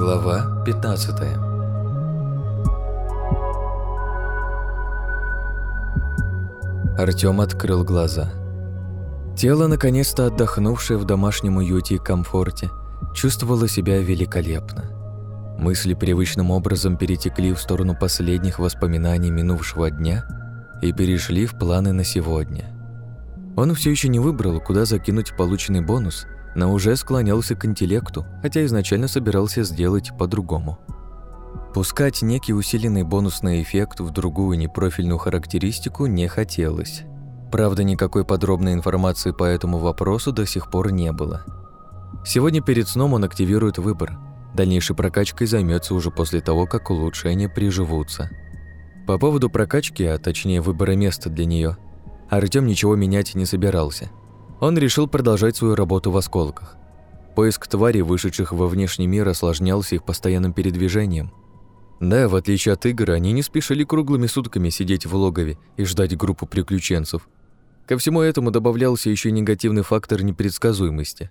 Глава 15 Артём открыл глаза. Тело, наконец-то отдохнувшее в домашнем уюте и комфорте, чувствовало себя великолепно. Мысли привычным образом перетекли в сторону последних воспоминаний минувшего дня и перешли в планы на сегодня. Он все еще не выбрал, куда закинуть полученный бонус, но уже склонялся к интеллекту, хотя изначально собирался сделать по-другому. Пускать некий усиленный бонусный эффект в другую непрофильную характеристику не хотелось. Правда, никакой подробной информации по этому вопросу до сих пор не было. Сегодня перед сном он активирует выбор. Дальнейшей прокачкой займется уже после того, как улучшения приживутся. По поводу прокачки, а точнее выбора места для нее, Артём ничего менять не собирался. Он решил продолжать свою работу в осколках. Поиск тварей, вышедших во внешний мир, осложнялся их постоянным передвижением. Да, в отличие от игр, они не спешили круглыми сутками сидеть в логове и ждать группу приключенцев. Ко всему этому добавлялся еще негативный фактор непредсказуемости.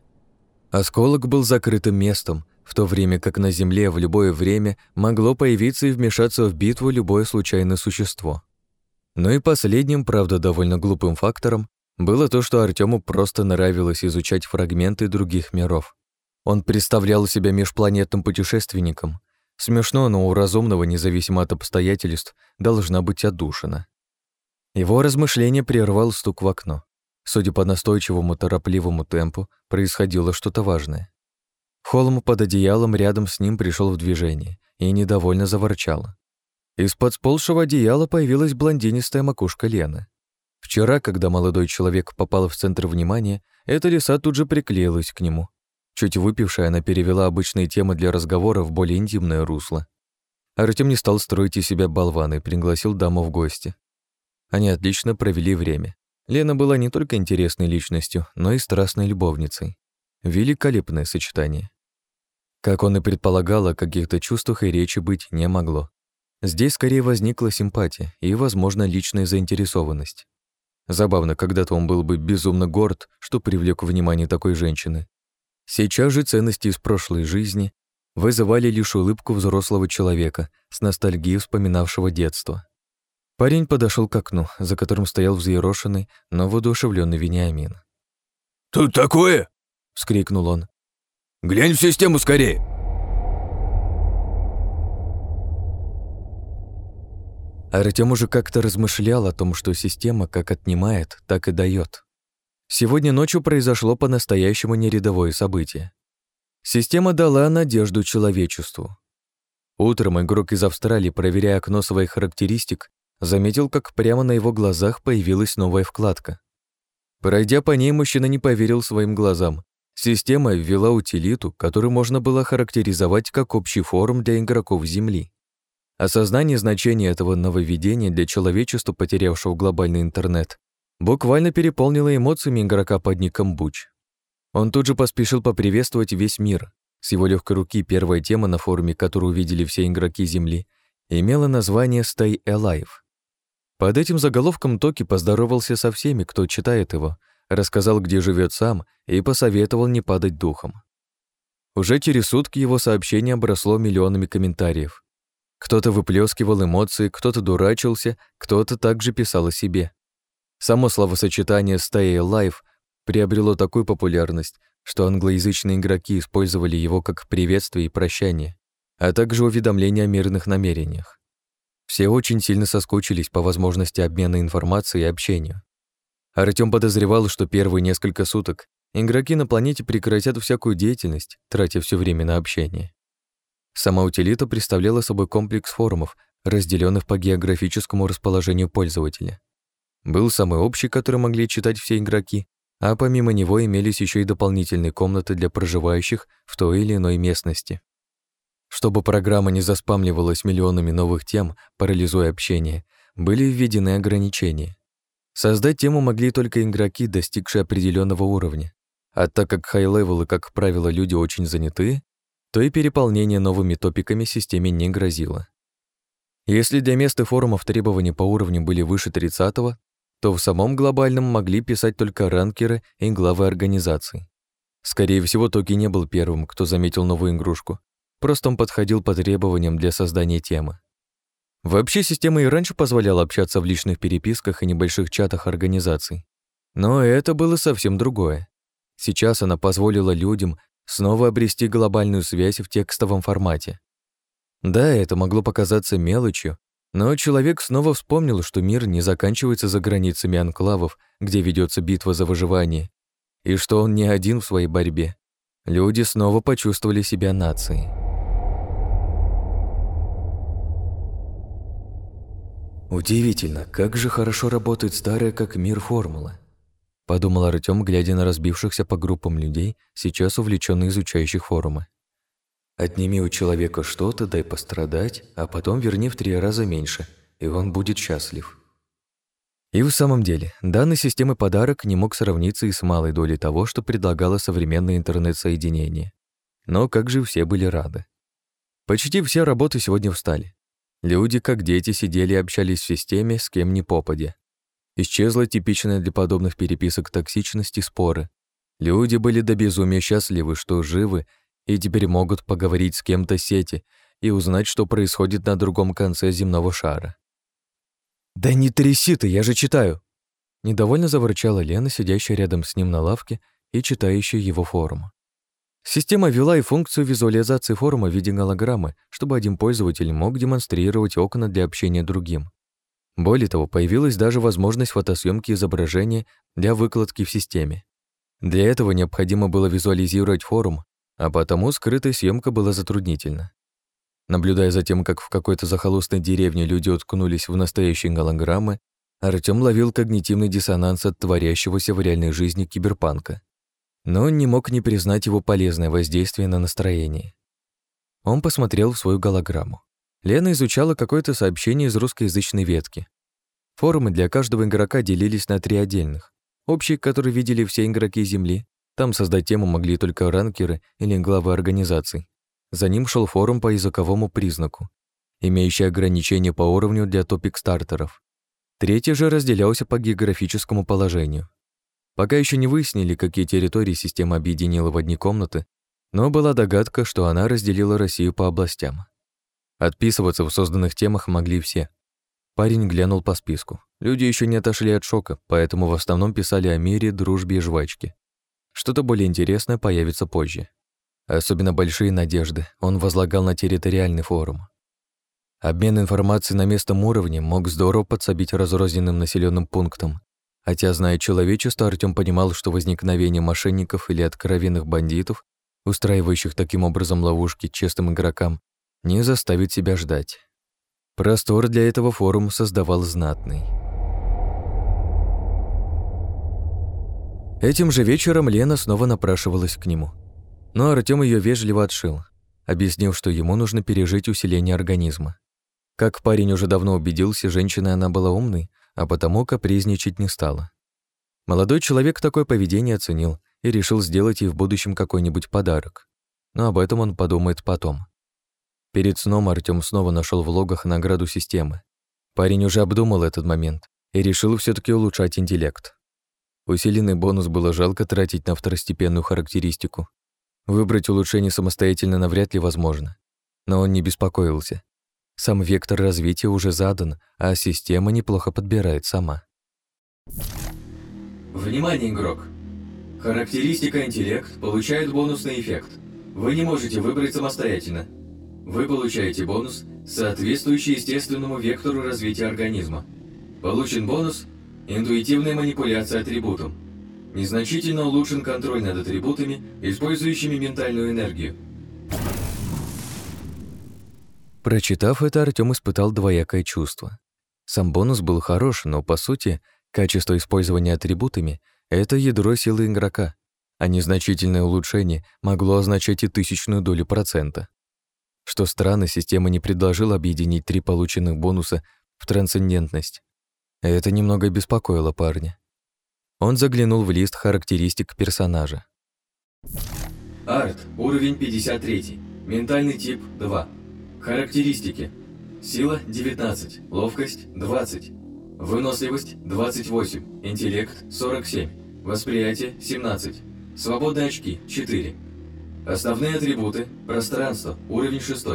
Осколок был закрытым местом, в то время как на Земле в любое время могло появиться и вмешаться в битву любое случайное существо. Но и последним, правда, довольно глупым фактором было то, что Артему просто нравилось изучать фрагменты других миров. Он представлял себя межпланетным путешественником. Смешно, но у разумного, независимо от обстоятельств, должна быть отдушина. Его размышление прервал стук в окно. Судя по настойчивому, торопливому темпу, происходило что-то важное. Холм под одеялом рядом с ним пришел в движение и недовольно заворчал. Из-под сползшего одеяла появилась блондинистая макушка Лены. Вчера, когда молодой человек попал в центр внимания, эта лиса тут же приклеилась к нему. Чуть выпившая, она перевела обычные темы для разговора в более интимное русло. Артем не стал строить из себя болвана и пригласил даму в гости. Они отлично провели время. Лена была не только интересной личностью, но и страстной любовницей. Великолепное сочетание. Как он и предполагал, о каких-то чувствах и речи быть не могло. Здесь скорее возникла симпатия и, возможно, личная заинтересованность. Забавно, когда-то он был бы безумно горд, что привлек внимание такой женщины. Сейчас же ценности из прошлой жизни вызывали лишь улыбку взрослого человека с ностальгией вспоминавшего детство. Парень подошел к окну, за которым стоял взъерошенный, но воодушевленный Вениамин. «Тут такое!» — вскрикнул он. «Глянь в систему скорее!» Артем уже как-то размышлял о том, что система как отнимает, так и дает. Сегодня ночью произошло по-настоящему нерядовое событие. Система дала надежду человечеству. Утром игрок из Австралии, проверяя окно своих характеристик, заметил, как прямо на его глазах появилась новая вкладка. Пройдя по ней, мужчина не поверил своим глазам. Система ввела утилиту, которую можно было характеризовать как общий форум для игроков Земли. Осознание значения этого нововведения для человечества, потерявшего глобальный интернет, буквально переполнило эмоциями игрока под ником Буч. Он тут же поспешил поприветствовать весь мир. С его легкой руки первая тема на форуме, которую увидели все игроки Земли, имела название «Stay Alive». Под этим заголовком Токи поздоровался со всеми, кто читает его, рассказал, где живет сам, и посоветовал не падать духом. Уже через сутки его сообщение обросло миллионами комментариев. Кто-то выплескивал эмоции, кто-то дурачился, кто-то также писал о себе. Само словосочетание «stay alive» приобрело такую популярность, что англоязычные игроки использовали его как приветствие и прощание, а также уведомление о мирных намерениях. Все очень сильно соскучились по возможности обмена информацией и общению. Артём подозревал, что первые несколько суток игроки на планете прекратят всякую деятельность, тратя все время на общение. Сама утилита представляла собой комплекс форумов, разделенных по географическому расположению пользователя. Был самый общий, который могли читать все игроки, а помимо него имелись еще и дополнительные комнаты для проживающих в той или иной местности. Чтобы программа не заспамливалась миллионами новых тем, парализуя общение, были введены ограничения. Создать тему могли только игроки, достигшие определенного уровня. А так как хай-левелы, как правило, люди очень заняты, то и переполнение новыми топиками системе не грозило. Если для мест и форумов требования по уровню были выше 30 то в самом глобальном могли писать только ранкеры и главы организаций. Скорее всего, Токи не был первым, кто заметил новую игрушку. просто он подходил по требованиям для создания темы. Вообще, система и раньше позволяла общаться в личных переписках и небольших чатах организаций. Но это было совсем другое. Сейчас она позволила людям снова обрести глобальную связь в текстовом формате. Да, это могло показаться мелочью, но человек снова вспомнил, что мир не заканчивается за границами анклавов, где ведется битва за выживание, и что он не один в своей борьбе. Люди снова почувствовали себя нацией. Удивительно, как же хорошо работает старая как мир формула. Подумал Артём, глядя на разбившихся по группам людей, сейчас увлеченно изучающих форумы. Отними у человека что-то, дай пострадать, а потом верни в три раза меньше, и он будет счастлив. И в самом деле, данной системы подарок не мог сравниться и с малой долей того, что предлагало современное интернет-соединение. Но как же все были рады. Почти все работы сегодня встали. Люди, как дети, сидели и общались в системе с кем ни попадя. Исчезла типичная для подобных переписок токсичность и споры. Люди были до безумия счастливы, что живы, и теперь могут поговорить с кем-то сети и узнать, что происходит на другом конце земного шара. «Да не тряси ты, я же читаю!» Недовольно заворчала Лена, сидящая рядом с ним на лавке и читающая его форум. Система ввела и функцию визуализации форума в виде голограммы, чтобы один пользователь мог демонстрировать окна для общения другим. Более того, появилась даже возможность фотосъемки изображения для выкладки в системе. Для этого необходимо было визуализировать форум, а потому скрытая съемка была затруднительна. Наблюдая за тем, как в какой-то захолустной деревне люди уткнулись в настоящие голограммы, Артём ловил когнитивный диссонанс от творящегося в реальной жизни киберпанка но он не мог не признать его полезное воздействие на настроение. Он посмотрел в свою голограмму. Лена изучала какое-то сообщение из русскоязычной ветки. Форумы для каждого игрока делились на три отдельных. Общий, который видели все игроки Земли. Там создать тему могли только ранкеры или главы организаций. За ним шел форум по языковому признаку, имеющий ограничения по уровню для топик-стартеров. Третий же разделялся по географическому положению. Пока еще не выяснили, какие территории система объединила в одни комнаты, но была догадка, что она разделила Россию по областям. Отписываться в созданных темах могли все. Парень глянул по списку. Люди еще не отошли от шока, поэтому в основном писали о мире, дружбе и жвачке. Что-то более интересное появится позже. Особенно большие надежды он возлагал на территориальный форум. Обмен информацией на местном уровне мог здорово подсобить разрозненным населенным пунктам, Хотя, зная человечество, Артём понимал, что возникновение мошенников или откровенных бандитов, устраивающих таким образом ловушки честным игрокам, не заставит себя ждать. Простор для этого форум создавал знатный. Этим же вечером Лена снова напрашивалась к нему. Но Артём её вежливо отшил, объяснив, что ему нужно пережить усиление организма. Как парень уже давно убедился, женщина она была умной, а потому капризничать не стала. Молодой человек такое поведение оценил и решил сделать ей в будущем какой-нибудь подарок. Но об этом он подумает потом. Перед сном Артём снова нашел в логах награду системы. Парень уже обдумал этот момент и решил все таки улучшать интеллект. Усиленный бонус было жалко тратить на второстепенную характеристику. Выбрать улучшение самостоятельно навряд ли возможно. Но он не беспокоился. Сам вектор развития уже задан, а система неплохо подбирает сама. Внимание, игрок! Характеристика интеллект получает бонусный эффект. Вы не можете выбрать самостоятельно. Вы получаете бонус, соответствующий естественному вектору развития организма. Получен бонус «Интуитивная манипуляция атрибутом». Незначительно улучшен контроль над атрибутами, использующими ментальную энергию. Прочитав это, Артём испытал двоякое чувство. Сам бонус был хорош, но, по сути, качество использования атрибутами — это ядро силы игрока, а незначительное улучшение могло означать и тысячную долю процента. Что странно, система не предложила объединить три полученных бонуса в трансцендентность. Это немного беспокоило парня. Он заглянул в лист характеристик персонажа. Арт, уровень 53, ментальный тип 2. Характеристики. Сила – 19, ловкость – 20, выносливость – 28, интеллект – 47, восприятие – 17, свободные очки – 4. Основные атрибуты – пространство, уровень 6.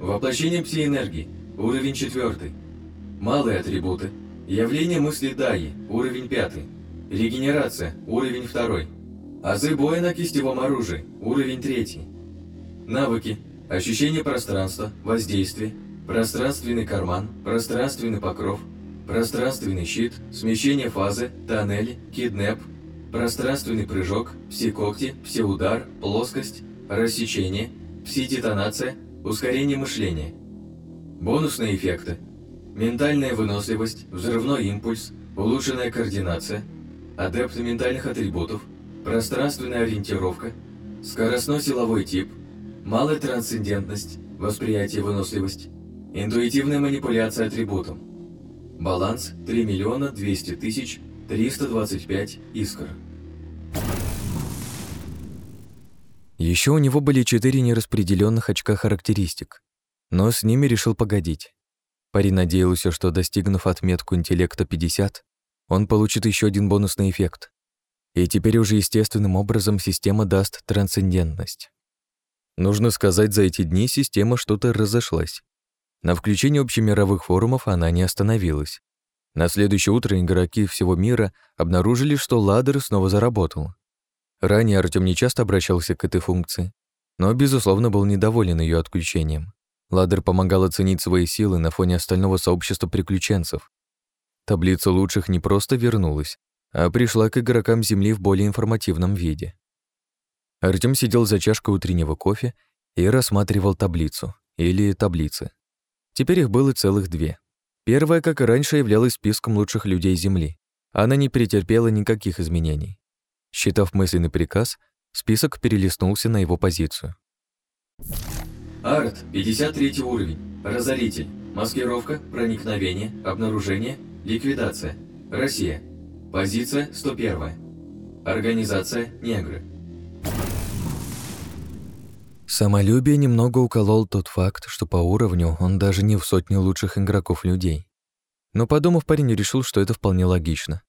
Воплощение пси-энергии, уровень 4. Малые атрибуты – явление мысли Даи, уровень 5. Регенерация, уровень 2. Азы боя на кистевом оружии, уровень 3. Навыки – ощущение пространства, воздействие, пространственный карман, пространственный покров, пространственный щит, смещение фазы, тоннель, киднеп, пространственный прыжок, пси-когти, пси-удар, плоскость, рассечение, пси-детонация, ускорение мышления. Бонусные эффекты. Ментальная выносливость, взрывной импульс, улучшенная координация, адепт ментальных атрибутов, пространственная ориентировка, скоростной-силовой тип, малая трансцендентность, восприятие выносливость, интуитивная манипуляция атрибутом. Баланс 3 миллиона 200 тысяч 325 искр. Еще у него были четыре нераспределенных очка характеристик, но с ними решил погодить. Парень надеялся, что достигнув отметку интеллекта 50, он получит еще один бонусный эффект. И теперь уже естественным образом система даст трансцендентность. Нужно сказать, за эти дни система что-то разошлась. На включение общемировых форумов она не остановилась. На следующее утро игроки всего мира обнаружили, что ладер снова заработал. Ранее Артём не часто обращался к этой функции, но, безусловно, был недоволен ее отключением. Ладер помогал оценить свои силы на фоне остального сообщества приключенцев. Таблица лучших не просто вернулась, а пришла к игрокам Земли в более информативном виде. Артём сидел за чашкой утреннего кофе и рассматривал таблицу, или таблицы. Теперь их было целых две. Первая, как и раньше, являлась списком лучших людей Земли. Она не претерпела никаких изменений. Считав мысленный приказ, список перелистнулся на его позицию. Арт, 53 уровень. Разоритель. Маскировка, проникновение, обнаружение, ликвидация. Россия. Позиция 101. Организация «Негры». Самолюбие немного уколол тот факт, что по уровню он даже не в сотне лучших игроков людей. Но подумав, парень решил, что это вполне логично.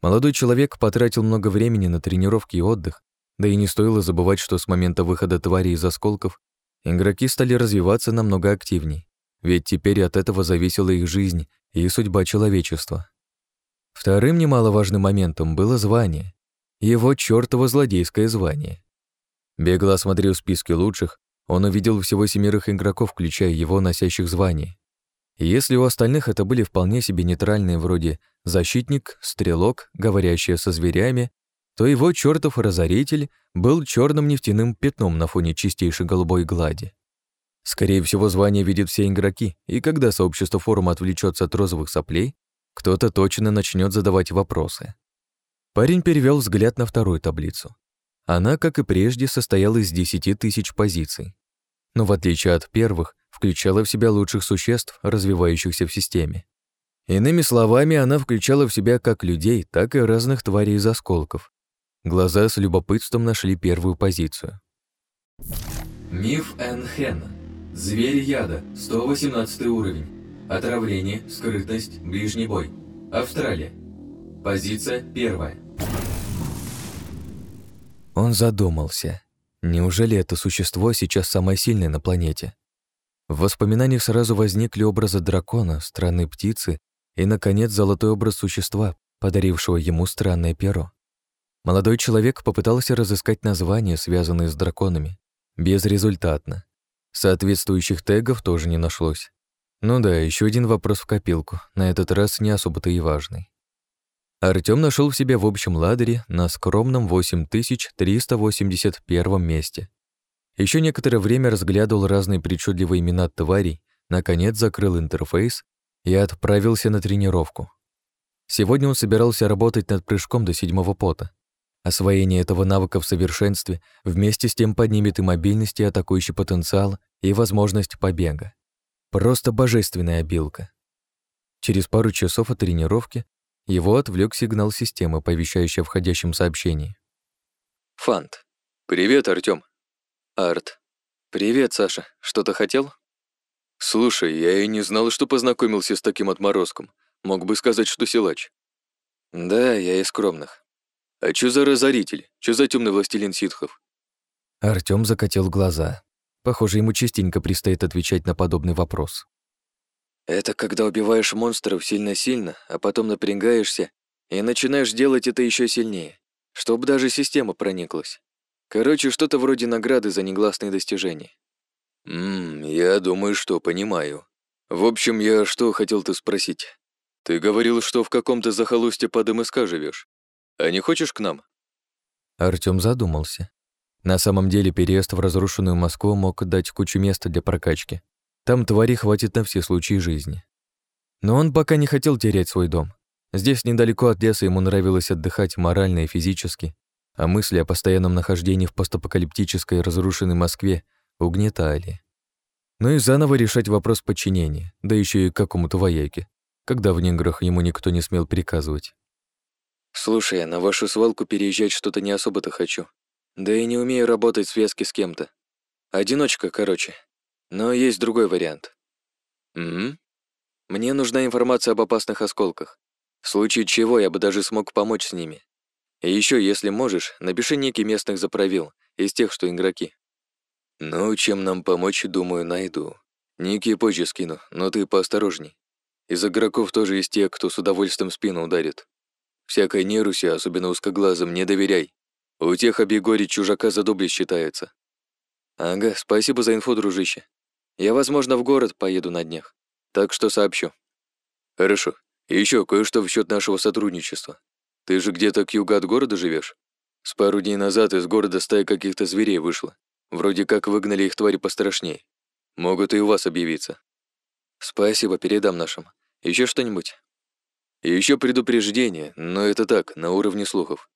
Молодой человек потратил много времени на тренировки и отдых, да и не стоило забывать, что с момента выхода твари из осколков игроки стали развиваться намного активней, ведь теперь от этого зависела их жизнь и судьба человечества. Вторым немаловажным моментом было звание. Его чёртово злодейское звание. Бегло осмотрев списки лучших, он увидел всего семерых игроков, включая его, носящих звание. И если у остальных это были вполне себе нейтральные вроде защитник, стрелок, говорящие со зверями, то его чертов разоритель был черным нефтяным пятном на фоне чистейшей голубой глади. Скорее всего, звание видят все игроки, и когда сообщество форума отвлечется от розовых соплей, кто-то точно начнет задавать вопросы. Парень перевел взгляд на вторую таблицу. Она, как и прежде, состояла из 10 тысяч позиций. Но в отличие от первых, включала в себя лучших существ, развивающихся в системе. Иными словами, она включала в себя как людей, так и разных тварей из осколков. Глаза с любопытством нашли первую позицию. Миф Энхен. Зверь яда, 118 уровень. Отравление, скрытность, ближний бой. Австралия. Позиция первая. Он задумался. Неужели это существо сейчас самое сильное на планете? В воспоминаниях сразу возникли образы дракона, странной птицы и, наконец, золотой образ существа, подарившего ему странное перо. Молодой человек попытался разыскать названия, связанные с драконами. Безрезультатно. Соответствующих тегов тоже не нашлось. Ну да, еще один вопрос в копилку, на этот раз не особо-то и важный. Артём нашел в себе в общем ладере на скромном 8381 месте. Еще некоторое время разглядывал разные причудливые имена тварей, наконец закрыл интерфейс и отправился на тренировку. Сегодня он собирался работать над прыжком до седьмого пота. Освоение этого навыка в совершенстве вместе с тем поднимет и мобильность, и атакующий потенциал, и возможность побега. Просто божественная обилка. Через пару часов от тренировки его отвлек сигнал системы, повещающий о входящем сообщении. Фант. «Привет, Артём». «Арт». «Привет, Саша. Что-то хотел?» «Слушай, я и не знал, что познакомился с таким отморозком. Мог бы сказать, что силач». «Да, я из скромных». «А чё за разоритель? Чё за темный властелин ситхов?» Артём закатил глаза. Похоже, ему частенько предстоит отвечать на подобный вопрос. Это когда убиваешь монстров сильно-сильно, а потом напрягаешься и начинаешь делать это еще сильнее, чтобы даже система прониклась. Короче, что-то вроде награды за негласные достижения. Ммм, я думаю, что понимаю. В общем, я что хотел-то спросить. Ты говорил, что в каком-то захолустье под МСК живешь. А не хочешь к нам? Артём задумался. На самом деле переезд в разрушенную Москву мог дать кучу места для прокачки. Там твари хватит на все случаи жизни. Но он пока не хотел терять свой дом. Здесь недалеко от леса ему нравилось отдыхать морально и физически, а мысли о постоянном нахождении в постапокалиптической разрушенной Москве угнетали. Ну и заново решать вопрос подчинения, да еще и какому-то вояке, когда в неграх ему никто не смел приказывать. «Слушай, на вашу свалку переезжать что-то не особо-то хочу. Да и не умею работать в связке с кем-то. Одиночка, короче. Но есть другой вариант. Угу. Мне нужна информация об опасных осколках. В случае чего я бы даже смог помочь с ними. И еще, если можешь, напиши ники местных заправил, из тех, что игроки. Ну, чем нам помочь, думаю, найду. Ники позже скину, но ты поосторожней. Из игроков тоже есть те, кто с удовольствием спину ударит. Всякой неруси, особенно узкоглазым, не доверяй. У тех обегори чужака за доблесть считается. Ага, спасибо за инфу, дружище. Я, возможно, в город поеду на днях, так что сообщу. Хорошо. И еще кое-что в счет нашего сотрудничества. Ты же где-то к югу от города живешь? С пару дней назад из города стая каких-то зверей вышла. Вроде как выгнали их твари пострашней. Могут и у вас объявиться. Спасибо, передам нашим. Еще что-нибудь? И еще предупреждение, но это так, на уровне слухов.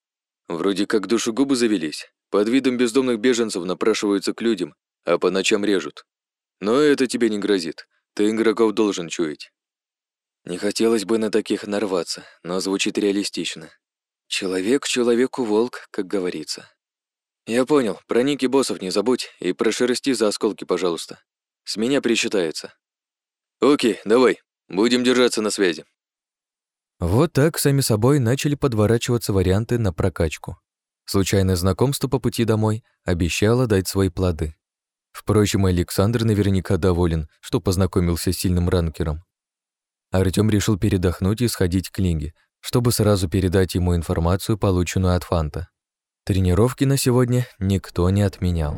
Вроде как душегубы завелись. Под видом бездомных беженцев напрашиваются к людям, а по ночам режут. Но это тебе не грозит. Ты игроков должен чуять. Не хотелось бы на таких нарваться, но звучит реалистично. Человек человеку волк, как говорится. Я понял, про ники боссов не забудь и прошерсти за осколки, пожалуйста. С меня причитается. Окей, давай, будем держаться на связи. Вот так сами собой начали подворачиваться варианты на прокачку. Случайное знакомство по пути домой обещало дать свои плоды. Впрочем, Александр наверняка доволен, что познакомился с сильным ранкером. Артём решил передохнуть и сходить к Линге, чтобы сразу передать ему информацию, полученную от Фанта. Тренировки на сегодня никто не отменял.